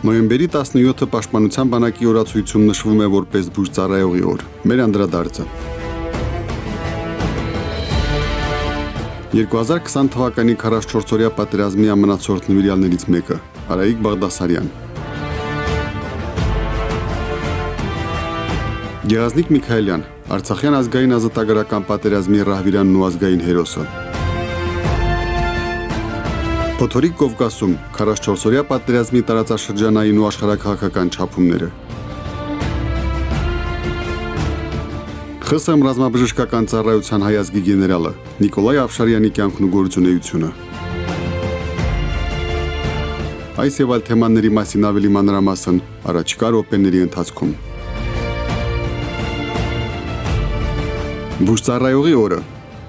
Նոյեմբերի 17-ը Պաշտպանության բանակի օրացույցում նշվում է որպես բուժծառայողի օր։ Մեր անդրադարձը. 2020 թվականի 44-օրյա պատերազմի ամնացորդ նվիրյալներից մեկը Արայիկ Բաղդասարյան Գեղազնիկ Միքայելյան, Արցախյան ազգային ազատագրական պատերազմի ռահվիրանն ու ազգային հերոսը։ Փոթորիկ Կովկասում 44-օրյա պատերազմի տարածաշրջանային ու աշխարհակահաղական չափումները։ ԽՍՀՄ ռազմաբժշկական ծառայության հայազգի գեներալը Նիկոլայ Ավշարյանի կյանքն ու գործունեությունը։ Այս եւ այլ թեմաների մասին ավելի մանրամասն առաջիկա րոպեների ընթացքում։ Բուժծառայողի օրը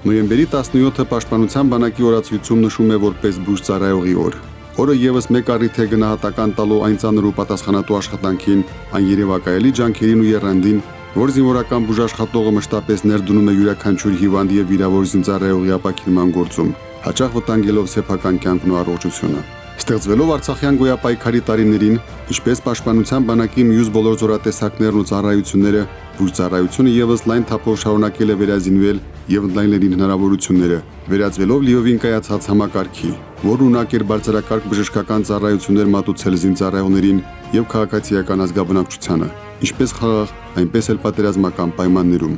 Նոյեմբերի 17-ը Պաշտպանության բանակի օրացույցում նշում է որպես բուժծառայողի օր։ Օրը եւս մեկ առիթ է գնահատական տալու այն ցաներ ու պատասխանատու աշխատանքին, այն երևակայելի ջանքերին ու երանդին, որ զինվորական բուժաշխատողը մշտապես ներդնում է յուրաքանչյուր հիվանդ եւ վիրավոր զինծառայողի ապակինման գործում, հաճախ վտանգելով սեփական կյանքն ու առողջությունը։ Ստեղծվելով Արցախյան գոյապայքարի տարիներին, ինչպես Պաշտպանության բանակի մյուս բոլոր զորատեսակներն ու ծառայությունները, բուժծառայությունը եւս լայն թափով շարունակել է վերազինվել եւ ընդլայնելին հնարավորությունները, վերածվելով լիովին կայացած համակարգի, որը ունակ էր բարձրակարգ բժշկական ծառայություններ մատուցել զինծառայողներին եւ քաղաքացիական ազգաբնակչությանը, ինչպես խաղաղ, այնպես էլ պատերազմական պայմաններում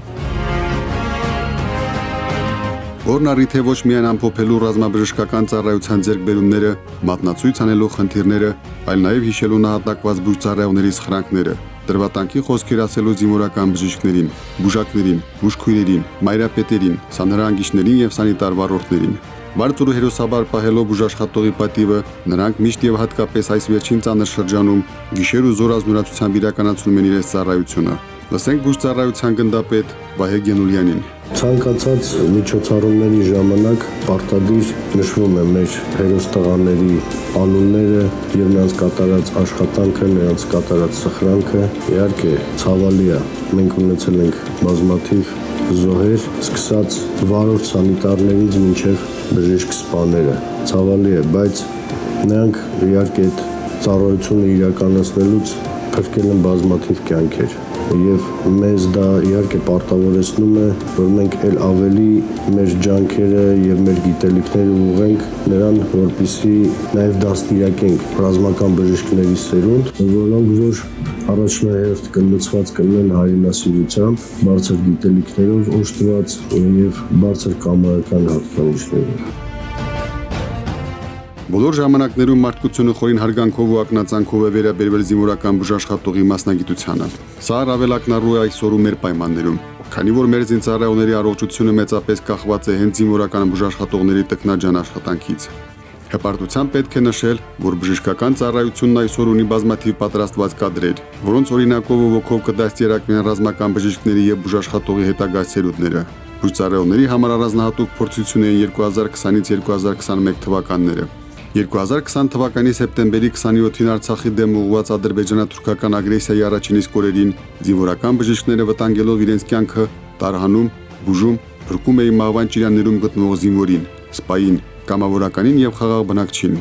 որն առիթ է ոչ միայն ամփոփելու ռազմաբժշկական ծառայության ձեռքբերումները, մատնացույց անելու խնդիրները, այլ նաև հիշելու նահատակված բուժծառայողների սխրանքները, դրվատանքի խոսքեր ասելու զինվորական բժիշկներին, բուժակներին, բուժքույրերին, մայրապետերին, սանհրանգիչներին եւ սանիտար վարորդներին։ Բարձր ու հերոսաբար պահելով բուժաշխատողի պատիվը, նրանք միշտ եւ հատկապես այս վերջին ծանր շրջանում գիշեր ու զոր ազնուրացությամբ իրականացնում են իրենց ծառայությունը։ Լսենք բուժծառայության գնդապետ Վահե Գենուլյանին։ Ցանկացած միջոցառումների ժամանակ պարտադիր նշվում է մեր հերոս տղաների անունները եւ նրանց կատարած աշխատանքը, նրանց կատարած սխրանքը։ Իհարկե, ցավալի է։ Մենք ունեցել ենք բազմաթիվ զոհեր, սկսած վարորդ սանիտարներից մինչև բժիշկ սպաները։ Ցավալի է, բայց նրանք իհարկե այդ ծառայությունը իրականացնելուց փրկել են բազմաթիվ կյանքեր եւ մեզ դա իհարկե պարտավորեցնում է, որ մենք ել ավելի մեր ջանքերը եւ մեր գիտելիքները ուղենք նրան, որպիսի նաեւ դաստիարակենք ռազմական բժիշկների սերունդ, որոնք որ առաջնահերթ կլցված կլինեն հայրենասիրությամբ, բարձր գիտելիքներով օժտված եւ բարձր կամայական հատկանիշներով։ Բոլոր ժամանակներում մարդկությունը խորին հարգանքով ու ակնածանքով է վերաբերվել զինվորական բուժաշխատողի մասնագիտությանը։ Սա առավելակնառու է այսօր ու մեր պայմաններում, քանի որ մեր զինծառայողների առողջությունը մեծապես կախված է հենց զինվորական բուժաշխատողների տեխնաջան աշխատանքից։ Հպարտությամբ պետք է նշել, որ բժշկական ծառայությունն այսօր ունի բազմաթիվ պատրաստված կադրեր, որոնց օրինակով ու ոգով կդաստիարակվեն ռազմական բժիշկների եւ բուժաշխատողի հետագա սերունդները։ Բուժծառայողների համար առանձնահատուկ փորձություն են 2020-ից 2021 թվականները։ 2020 թվականի սեպտեմբերի 27-ին Արցախի դեմ ուղղված ադրբեջանա-թուրքական ագրեսիայի առաջին իսկ օրերին զինվորական բժիշկները վտանգելով իրենց կյանքը տարհանում, բուժում, փրկում էին մահվան ճիրաններում գտնվող զինվորին, սպային, կամավորականին եւ խաղաղ բնակչին։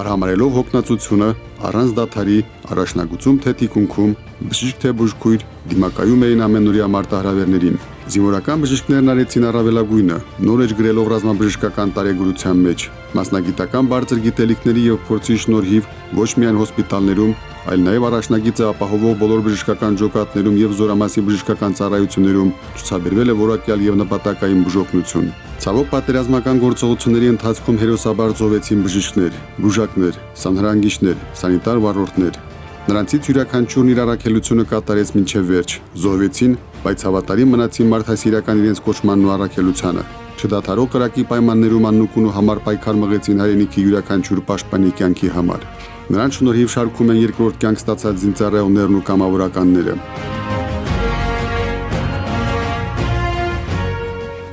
Արհամարելով հոգնածությունը առանց դաթարի առաջնագծում թե թիկունքում բժիշկ թե բուժքույր դիմակայում էին ամենօրյա մարտահրավերներին Զինվորական բժիշկներն արեցին առավելագույնը, նոր էջ գրելով ռազմաբժշկական տարեգրության մեջ։ Մասնագիտական բարձր գիտելիքների եւ փորձի շնորհիվ ոչ միայն հոսպիտալներում, այլ նաև առաջնագիծը ապահովող բոլոր բժշկական ջոկատներում եւ զորամասի բժշկական ծառայություններում ցուցաբերվել է որակյալ եւ նպատակային բուժօգնություն։ Ցավոք պատերազմական գործողությունների ընթացքում հերոսաբար զոհվեցին բժիշկներ, բուժակներ, սանհրանգիչներ, սանիտար վարորդներ, Նրանցից յուրաքանչյուրն իր առաքելությունը կատարեց մինչև վերջ։ Զոհվեցին, բայց հավատարիմ մնացին մարդասիրական իրենց կոչմանն ու առաքելությանը։ Չդադարող կրակի պայմաններում աննուկուն ու համար պայքար մղեցին հայրենիքի յուրաքանչյուր պաշտպանի կյանքի համար։ Նրանց շնորհիվ շարքում են երկրորդ կյանք ստացած զինծառայողներն ու կամավորականները։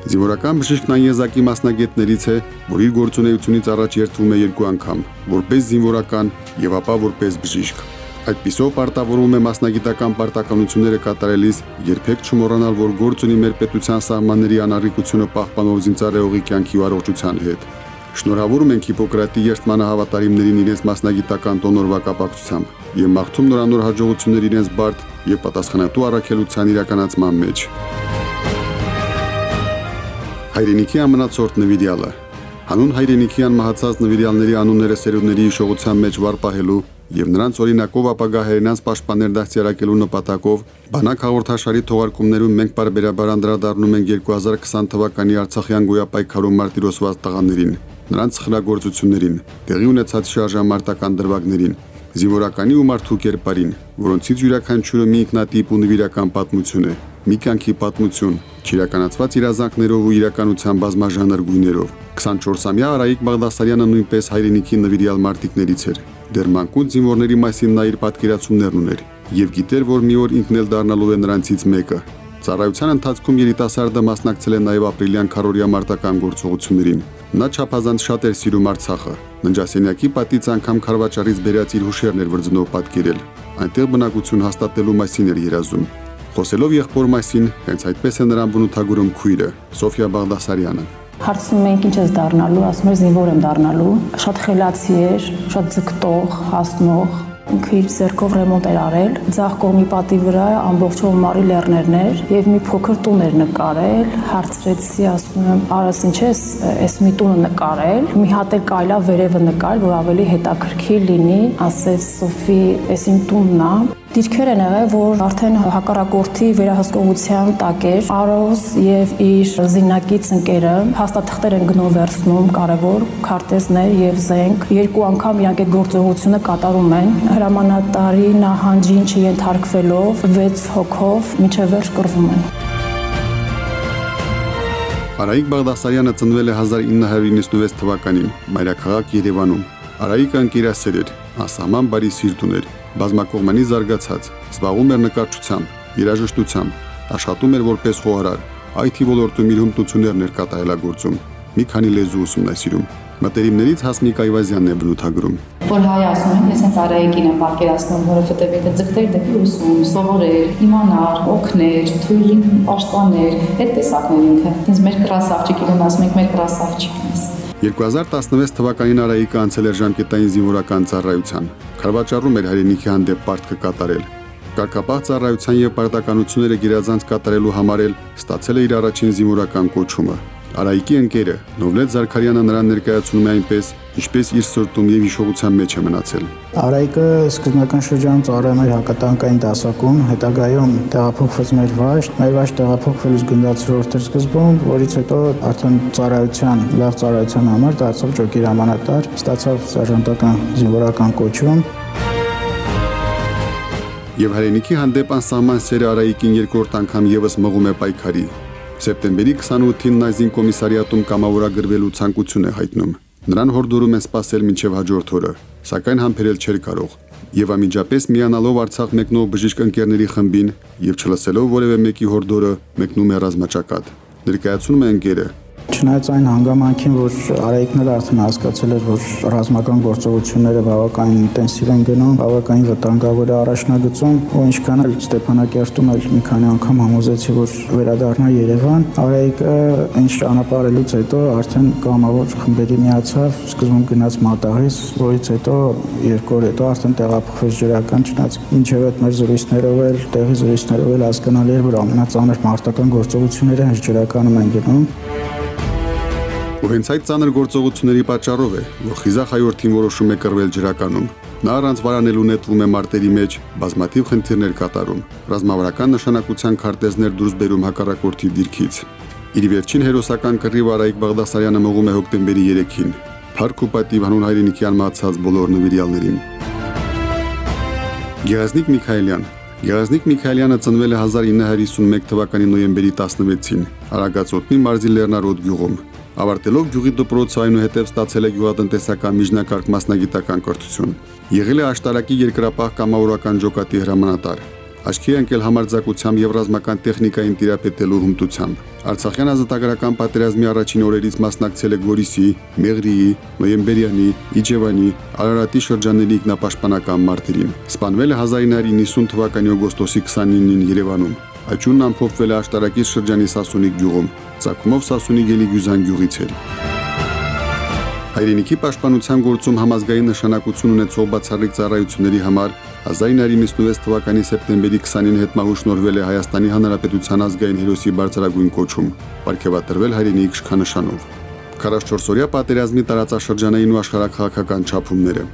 Զինվորական բժիշկն այն եզակի մասնագետներից է, որ իր գործունեությունից առաջ երթվում է երկու անգամ՝ որպես զինվորական եւ ապա որպես բժիշկ։ Այդպիսով պարտավորվում է մասնագիտական պարտականությունները կատարելիս երբեք չմոռանալ, որ գործ ունի մեր պետության սահմանների անառիկությունը պահպանող զինծառայողի կյանքի ու առողջության հետ։ Շնորհավորում ենք Հիպոկրատի երթմանահավատարիմներին իրենց մասնագիտական տոնորվա կապակցությամբ եւ մաղթում նորանոր հաջողություններ իրենց բարդ եւ պատասխանատու առաքելության իրականացման մեջ։ Հայրենիքի ամնացորդ նվիրյալը. Հանուն հայրենիքի անմահացած նվիրյալների անունները սերունդների հիշողության մեջ վարպահելու եւ նրանց օրինակով ապագա հայրենանց պաշտպաններ դաստիարակելու նպատակով բանակ հաղորդաշարի թողարկումներում մենք բարբերաբար անդրադառնում ենք 2020 թվականի Արցախյան գոյապայքարում մարտիրոսված տղաներին, նրանց խրագործություններին, տեղի ունեցած շարժամարտական դրվագներին, զինվորականի ու մարդու կերպարին, որոնցից յուրաքանչյուրը մի ինքնատիպ ու նվիրական պատմություն է, մի կյանքի պատմություն, ճիրականացված իրազանքներով ու իրականության բազմաժանր գույներով։ 24-ամյա Արայիկ Բաղդասարյանը նույնպես հայրենիքի նվիրյալ մարտիկներից էր։ Դեռ մանկուն զինվորների մասին նա իր պատկերացումներն ուներ եւ գիտեր, որ մի օր ինքն էլ դառնալու է նրանցից մեկը։ Ծառայության ընթացքում երիտասարդը մասնակցել է նաև ապրիլյան քարորիա մարտական գործողություններին։ Նա չափազանց շատ էր սիրում Արցախը։ Ննջասենյակի պատից անգամ Խարվաճարից բերած իր հուշերն էր վրձնով պատկերել։ Այնտեղ բնակություն հաստատելու մասին էր երազում։ Խոսելով եղբոր մասին, հենց այդպես է նրան բնութագրում քույրը Սոֆիա Բաղդասարյանը։ Հարցնում ենք ինչ ես դառնալու, ասում էր զինվոր եմ դառնալու։ Շատ խելացի էր, շատ ձգտող, հասնող, Ինքը իր ձեռքով ռեմոնտ էր արել։ Ձախ կողմի պատի վրա ամբողջով մարի լեռներն էր եւ մի փոքր տուն էր նկարել։ Հարցրեցի, ասում եմ, արաս ինչ ես, այս մի տունը նկարել։ Մի հատ էլ կայլա վերևը նկար, որ ավելի հետաքրքիր լինի։ Ասեց Սոֆի, այս իմ տունն է։ Դիրքեր են եղել, որ արդեն հակառակորդի վերահսկողության տակ էր։ Արոս եւ իր զինակից ընկերը հաստատղթեր են գնով վերցնում, կարևոր քարտեզներ եւ զենք։ Երկու անգամ այդ գործողությունը կատարում են։ Հրամանատարի նահանջին չենթարկվելով 6 հոգով միջև վերջ կռվում են։ Արայիկ Բաղդասարյանը ծնվել է 1996 թվականին մայրաքաղաք Երևանում։ Արայիկը ընկերասեր էր, ասահման բարի սիրտ ուներ բազմակողմանի զարգացած, զբաղվում էր նկարչությամբ, երաժշտությամբ, աշխատում էր որպես խոհարար, IT ոլորտում իր հմտություններն էր կատարելագործում, մի քանի լեզու ուսումնասիրում։ Մտերիմներից Հասմիկ Այվազյանն է բնութագրում։ Որ հայ ասում են, ես հենց Արայիկին եմ պատկերացնում, որովհետև եթե ձգտեր դեպի ուսում, սովորեր, իմանար, օգներ, թույլին պաշտպաներ, այդ տեսակն է ինքը։ Ինձ մեր կրասավճիկին ասում ենք մեր կրասավճիկն ես։ 2016 թվականին Արայիկը անցել էր ժամկետային զինվորական ծառայության։ Խարվաճառում էր հայրենիքի հանդեպ պարտքը կատարել։ Կարգապահ ծառայության եւ պարտականությունները գերազանց կատարելու համար էլ ստացել է իր առաջին զինվորական կոչումը։ Արայիկի ընկերը Նովլետ Զարքարյանը նրան ներկայացնում է այնպես, ինչպես իր սրտում եւ հիշողության մեջ է մնացել։ Արայիկը սկզբնական շրջանում ծառայում էր հակատանկային դասակում, հետագայում տեղափոխվեց մեր վաշտ, մեր վաշտ տեղափոխվելուց գնդաց ժողովուրդ էր սկզբում, որից հետո արդեն ծառայության, լավ ծառայության համար դարձավ ճոկի հրամանատար, ստացավ սերժանտական զինվորական կոչում։ Եվ հայրենիքի հանդեպ անսահման սերը Արայիկին երկրորդ անգամ եւս մղում է պայքարի Սեպտեմբերի 28-ին նազին կոմիսարիատում կամավորագրվելու ցանկություն է հայտնում։ Նրան հորդորում են սպասել մինչև հաջորդ օրը, սակայն համբերել չէր կարող։ Եվ ամիջապես միանալով Արցախ մեկնող բժիշկ ընկերների խմբին եւ չլսելով որևէ մեկի հորդորը, մեկնում է ռազմաճակատ։ Ներկայացնում է ընկերը, Չնայած այն հանգամանքին, որ Արայիկն էլ արդեն հասկացել էր, որ ռազմական գործողությունները բավականին ինտենսիվ են գնում, բավականին վտանգավոր է առաջնագծում, ու ինչքան էլ Ստեփանակերտում էլ մի քանի անգամ համոզեցի, որ վերադառնա Երևան, Արայիկը ինչ ճանապարհելուց հետո արդեն կամավոր խմբերի միացավ, սկզբում գնաց Մատաղից, որից հետո երկու օր հետո արդեն տեղափոխվեց ջրական, չնայած ինչև այդ մեր զրույցներով էլ, տեղի զրույցներով էլ հասկանալի էր, որ ամենածանր մարտական գործողությունները հենց ջրականում են գնում։ Ու հենց այդ ցաներ գործողությունների պատճառով է, որ խիզախ հայորդին որոշում է կռվել ջրականում։ Նա առանց վարանելու նետվում է մարտերի մեջ, բազմաթիվ խնդիրներ կատարում, ռազմավարական նշանակության քարտեզներ դուրս բերում հակառակորդի դիրքից։ Իր վերջին հերոսական կռիվ Արայիկ Բաղդասարյանը մղում է հոկտեմբերի 3-ին։ Փառք ու պատիվ հանուն հայրենիքի անմահացած բոլոր նվիրյալներին։ Գերազնիկ Միքայելյան Գերազնիկ Միքայելյանը ծնվել է 1951 թվականի նոյեմբերի 16-ին Արագածոտնի մարզի Լեռնարոտ գյուղում։ Ավարտելով գյուղի դպրոցը այնուհետև ստացել է գյուղատնտեսական միջնակարգ մասնագիտական կրթություն։ Եղել է աշտարակի երկրապահ կամավորական ջոկատի հրամանատար։ Աչքի ընկել համարձակությամբ եւ ռազմական տեխնիկային տիրապետելու հմտությամբ։ Արցախյան ազատագրական պատերազմի առաջին օրերից մասնակցել է Գորիսի, Մեղրիի, Նոյեմբերյանի, Իջևանի, Արարատի շրջանների ինքնապաշտպանական մարտերին։ Սպանվել է 1990 թվականի օգոստոսի 29-ին Երևանում։ Աճունն ամփոփվել է աշտարակից շրջանի Սասունիկ գյուղում։ Ցակումով Սասունի Գելիգյուզան գյուղից էր։ Հայրենիքի պաշտպանության գործում համազգային նշանակություն ունեցող բացառիկ ծառայությունների համար 1996 թվականի սեպտեմբերի 20-ին հետմահուշնորվել է Հայաստանի Հանրապետության ազգային հերոսի բարձրագույն կոչում, ապարգևատրվել հայրենիքի իշխանանշանով։ 44-օրյա պատերազմի տարածաշրջանային ու աշխարհակահաղական չափումները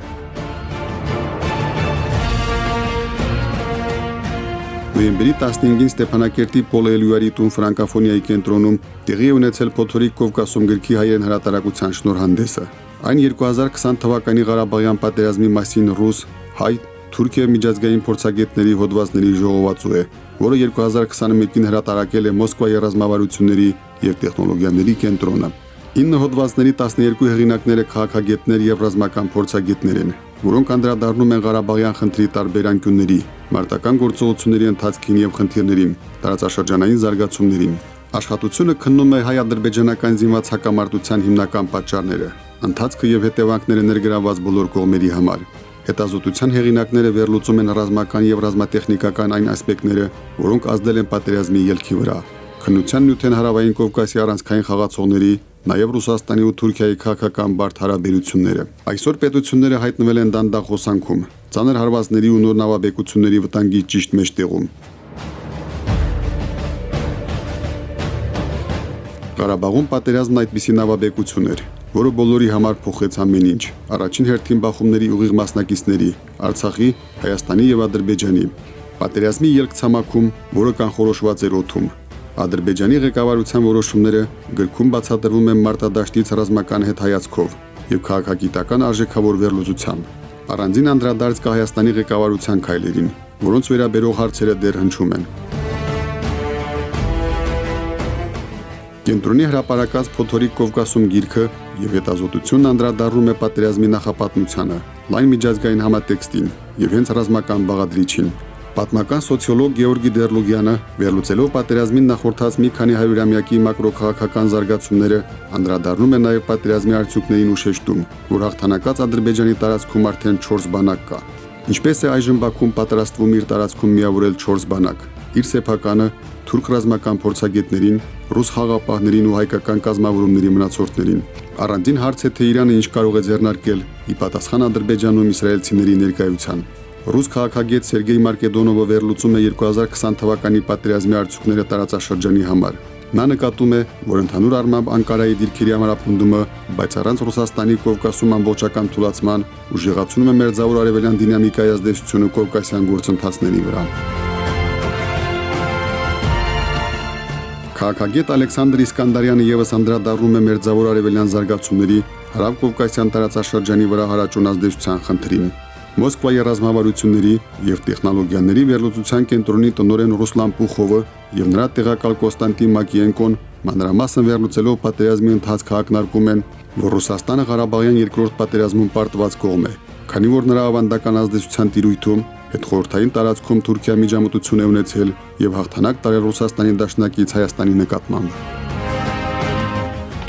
Նոյեմբերի 15-ին Ստեփանակերտի Պոլելյուարի տուն ֆրանկաֆոնիայի կենտրոնում տեղի ունեցել Փոթորիկ Կովկասում գրքի հայերեն հրատարակության շնորհանդեսը։ Այն 2020 թվականի Ղարաբաղյան պատերազմի մասին ռուս, հայ, Թուրքիա միջազգային փորձագետների հոդվածների ժողովածու է, որը 2021-ին հրատարակել է Մոսկվայի ռազմավարությունների եւ տեխնոլոգիաների կենտրոնը։ 9 հոդվածների 12 հեղինակները քաղաքագետներ եւ ռազմական փորձագետներ են, որոնք անդրադառնում են Ղարաբաղյան խնդրի տարբեր անկյունների, մարտական գործողությունների ընթացքին եւ խնդիրներին, տարածաշրջանային զարգացումներին։ Աշխատությունը քննում է հայ-ադրբեջանական զինված հակամարտության հիմնական պատճառները, ընթացքը եւ հետևանքները ներգրաված բոլոր կողմերի համար։ Հետազոտության հեղինակները վերլուծում են ռազմական եւ ռազմատեխնիկական այն ասպեկտները, որոնք ազդել են պատերազմի ելքի վրա։ Քննության նյութ են հարավային Կովկասի առանցքային խաղացողների, նաև Ռուսաստանի ու Թուրքիայի քաղաքական բարդ հարաբերությունները։ Այսօր պետությունները հայտնվել են դանդաղ հոսանքում, ցաներ հարվածների ու նոր նավաբեկությունների վտանգի ճիշտ մեջտեղում։ Ղարաբաղում պատերազմն այդպիսի նավաբեկություն էր, որը բոլորի համար փոխեց ամեն ինչ։ Առաջին հերթին բախումների ուղիղ մասնակիցների՝ Արցախի, Հայաստանի եւ Ադրբեջանի։ Պատերազմի ելք ցամաքում, որը կանխորոշված էր օթում։ Ադրբեջանի ղեկավարության որոշումները գրքում բացատրվում են մարտադաշտից ռազմական հետ հայացքով եւ քաղաքագիտական արժեքավոր վերլուծությամբ առանձին անդրադարձ կա Հայաստանի ղեկավարության քայլերին, որոնց վերաբերող հարցերը դեռ հնչում են։ Կենտրոնի հրապարակած Փոթորիկ Կովկասում գիրքը եւ հետազոտությունն անդրադառնում է պատերազմի նախապատմությանը, լայն միջազգային համատեքստին եւ հենց ռազմական բաղադրիչին, Պատմական սոցիոլոգ Գեորգի Դերլուգյանը վերլուծելով պատերազմին նախորդած մի քանի հարյուրամյակի մակրոքաղաքական զարգացումները անդրադառնում է նաև պատերազմի արդյունքներին ու շեշտում, որ հաղթանակած Ադրբեջանի տարածքում արդեն 4 բանակ կա։ Ինչպես է այժմ Բաքուն պատրաստվում իր տարածքում միավորել 4 բանակ՝ իր սեփականը, թուրք ռազմական փորձագետներին, ռուս խաղապահներին ու հայկական կազմավորումների մնացորդներին։ Առանձին հարց է թե Իրանը ինչ կարող է ձեռնարկել՝ ի պատասխան Ադրբեջանում իսրայելցիների ներկայության։ Ռուս քաղաքագետ Սերգեյ Մարկեդոնովը վերլուծում է 2020 թվականի պատերազմի արդյունքները տարածաշրջանի համար։ Նա նկատում է, որ ընդհանուր առմամբ Անկարայի դիրքերի համապնդումը, բայց առանց Ռուսաստանի Կովկասում ամբողջական թուլացման ուժեղացնում է մերձավոր արևելյան դինամիկայի ազդեցությունը կովկասյան գործընթացների վրա։ Քաղաքագետ Ալեքսանդր Իսկանդարյանը եւս անդրադառնում է մերձավոր արևելյան զարգացումների հարավ Կովկասյան տարածաշրջանի վրա հարաճուն ազդեցության խնդրին։ Մոսկվայի ռազմավարությունների եւ տեխնոլոգիաների վերլուծության կենտրոնի տնօրեն Ռուսլան Պուխովը եւ նրա տեղակալ Կոստանտին Մակիենկոն մանրամասն վերլուծելով պատերազմի ընթացքը ակնարկում են, որ Ռուսաստանը Ղարաբաղյան երկրորդ պատերազմում պարտված կողմ է, քանի որ նրա ավանդական ազդեցության տիրույթում հետխորթային տարածքում Թուրքիա միջամտություն է ունեցել եւ հաղթանակ տարել Ռուսաստանի դաշնակից Հայաստանի նկատմամբ։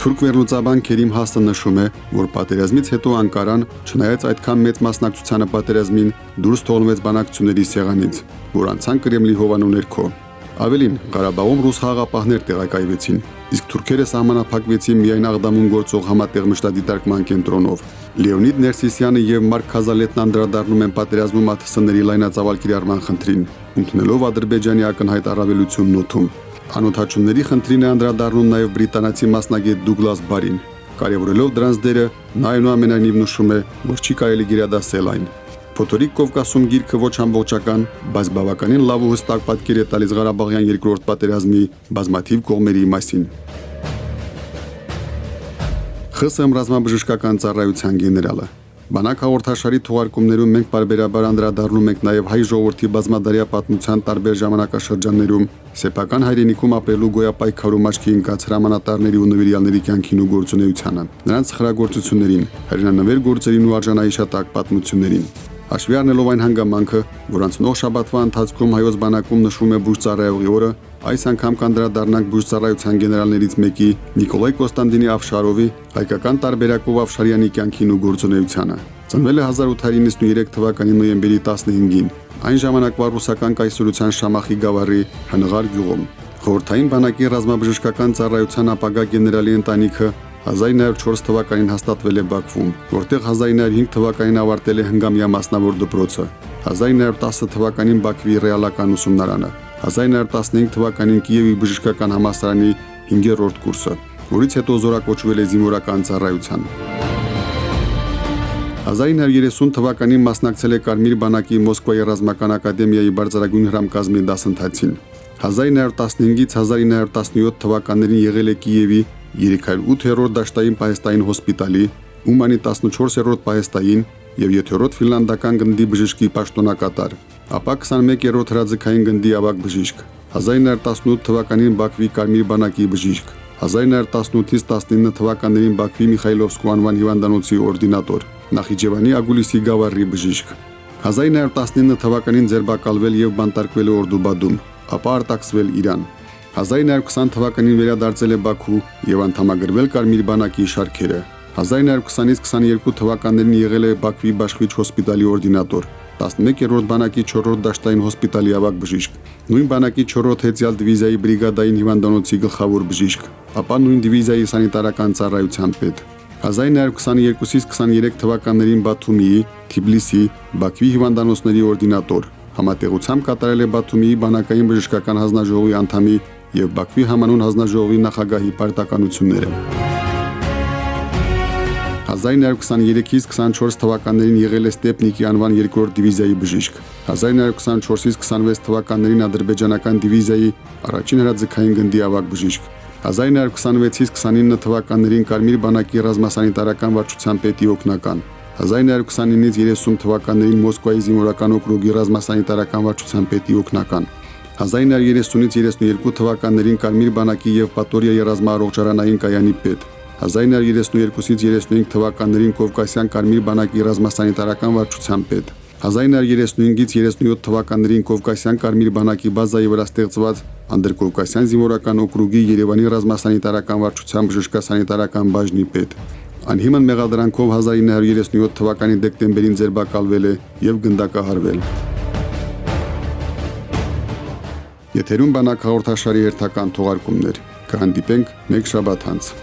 Թուրք վերլուծաբան Քերիմ Հասը նշում է, որ պատերազմից հետո Անկարան, չնայած այդքան մեծ մասնակցությանը պատերազմին, դուրս թողնվեց բանակցությունների սեղանից, որ անցան Կրեմլի հովանու ներքո։ Ավելին, Ղարաբաղում ռուս խաղապահներ տեղակայվեցին, իսկ թուրքերը սահմանափակվեցին միայն Աղդամում գործող համատեղ մշտադիտարկման կենտրոնով։ Լեոնիդ Ներսիսյանը եւ Մարկ Խազալետն անդրադառնում են պատերազմում ԱԹՍ-ների լայնածավալ կիրառման խնդրին, ընդունելով Ադրբեջանի ակնհայտ առավելությունն օթում։ Անօթաչունների խնդրին է անդրադառնում նաև բրիտանացի մասնագետ Դուգլաս Բարին։ Կարևորելով դրանց դերը, նա այնուամենայնիվ նշում է, որ չի կարելի գերադասել այն։ Փոթորիկ Կովկասում գիրքը ոչ ամբողջական, բայց բավականին լավ ու հստակ պատկեր է տալիս Ղարաբաղյան երկրորդ պատերազմի բազմաթիվ կողմերի մասին։ ԽՍՀՄ ռազմաբժշկական ծառայության գեներալը Բանակ հաղորդաշարի թողարկումներում մենք բարբերաբար անդրադառնում ենք նաև հայ ժողովրդի բազմադարյա պատմության տարբեր ժամանակաշրջաններում սեփական հայրենիքում ապրելու գոյապայքարում աչքի ընկած հրամանատարների ու նվիրյալների կյանքին ու գործունեությանը, նրանց խրագործություններին, հայրենանվեր գործերին ու արժանահիշատակ պատմություններին։ Հաշվի առնելով այն հանգամանքը, որ անցնող շաբաթվա ընթացքում հայոց բանակում նշվում է բուժծառայողի օրը, այս անգամ կանդրադառնանք բուժծառայության գեներալներից մեկի Նիկոլայ Կոստանդինի Ավշարովի հայկական տարբերակով Ավշարյանի կյանքին ու գործունեությանը։ Ծնվել է 1893 թվականի նոյեմբերի 15-ին, այն ժամանակվա ռուսական կայսրության Շամախի գավառի հնղար գյուղում։ Խորթային բանակի ռազմաբժշկական ծառայության ապագա գեներալի ընտանիքը 1904 թվականին հաստատվել է Բաքվում, որտեղ 1905 թվականին ավարտել է հնգամյա մասնավոր դպրոցը, 1910 թվականին Բաքվի ռեալական ուսումնարանը, 1915 թվականին Կիևի բժշկական համալսարանի 5-րդ կուրսը, որից հետո զորակոչվել է զինվորական ծառայության։ 1930 թվականին մասնակցել է Կարմիր բանակի Մոսկվայի ռազմական ակադեմիայի բարձրագույն հրամկազմի դասընթացին։ 1915-ից 1917 թվականներին եղել է Կիևի 308-րդ դաշտային պահեստային հոսպիտալի, Ումանի 14-րդ պահեստային եւ 7-րդ ֆինլանդական գնդի բժշկի պաշտոնակատար, ապա 21-րդ հրաձգային գնդի ավագ բժիշկ, 1918 թվականին Բաքվի Կարմիր բանակի բժիշկ, 1918-ից 19 թվականներին Բաքվի Միխայլովսկու անվան հիվանդանոցի օրդինատոր, Նախիջևանի Ագուլիսի գավառի բժիշկ։ 1919 թվականին ձերբակալվել եւ բանտարկվել Օրդուբադում, ապա արտաքսվել Իրան։ 1920 թվականին վերադարձել է Բաքու եւ անդամագրվել Կարմիր բանակի շարքերը։ 1920-ից 22 թվականներին եղել է Բաքվի Բաշխիչ հոսպիտալի օրդինատոր, 11-րդ բանակի 4-րդ դաշտային հոսպիտալի ավագ բժիշկ, նույն բանակի 4-րդ հեծյալ դիվիզիայի բրիգադային հիվանդանոցի գլխավոր բժիշկ, ապա նույն դիվիզիայի սանիտարական ծառայության պետ։ 1922-ից 23 թվականներին Բաթումիի, Թիբլիսի, Բաքվի հիվանդանոցների օրդինատոր, համատեղությամբ կատարել է Բաթումիի բանակային բժշկական հանձնաժողովի անդամի եւ Բաքվի համանուն հանձնաժողովի նախագահի պարտականությունները։ 1923-ից 24 թվականներին եղել է Ստեփնիկի անվան 2-րդ դիվիզիայի բժիշկ։ 1924-ից 26 թվականներին ադրբեջանական դիվիզիայի առաջին հրաձգային գնդի ավագ բժիշկ։ 1926-ից 29 թվականներին Կարմիր բանակի ռազմասանիտարական վարչության պետի օգնական։ 1929-ից 30 թվականներին Մոսկվայի զինվորական օկրուգի ռազմասանիտարական վարչության պետի օգնական։ 1930-ից 32 թվականներին Կարմիր բանակի եւ Պատորիայի ռազմաառողջարանային կայանի պետ, 1932-ից 35 թվականներին Կովկասյան Կարմիր բանակի ռազմասանիտարական վարչության պետ, 1935-ից 37 թվականներին Կովկասյան Կարմիր բանակի բազայի վրա ստեղծված Անդրկովկասյան զինվորական օկրուգի Երևանի ռազմասանիտարական վարչության բժշկասանիտարական բաժնի պետ։ Անհիմն մեղադրանքով 1937 թվականի դեկտեմբերին ձերբակալվել է եւ գնդակահարվել։ Եթերում բանակ հաղորդաշարի հերթական թողարկումներ։ Կհանդիպենք մեկ շաբաթ անց։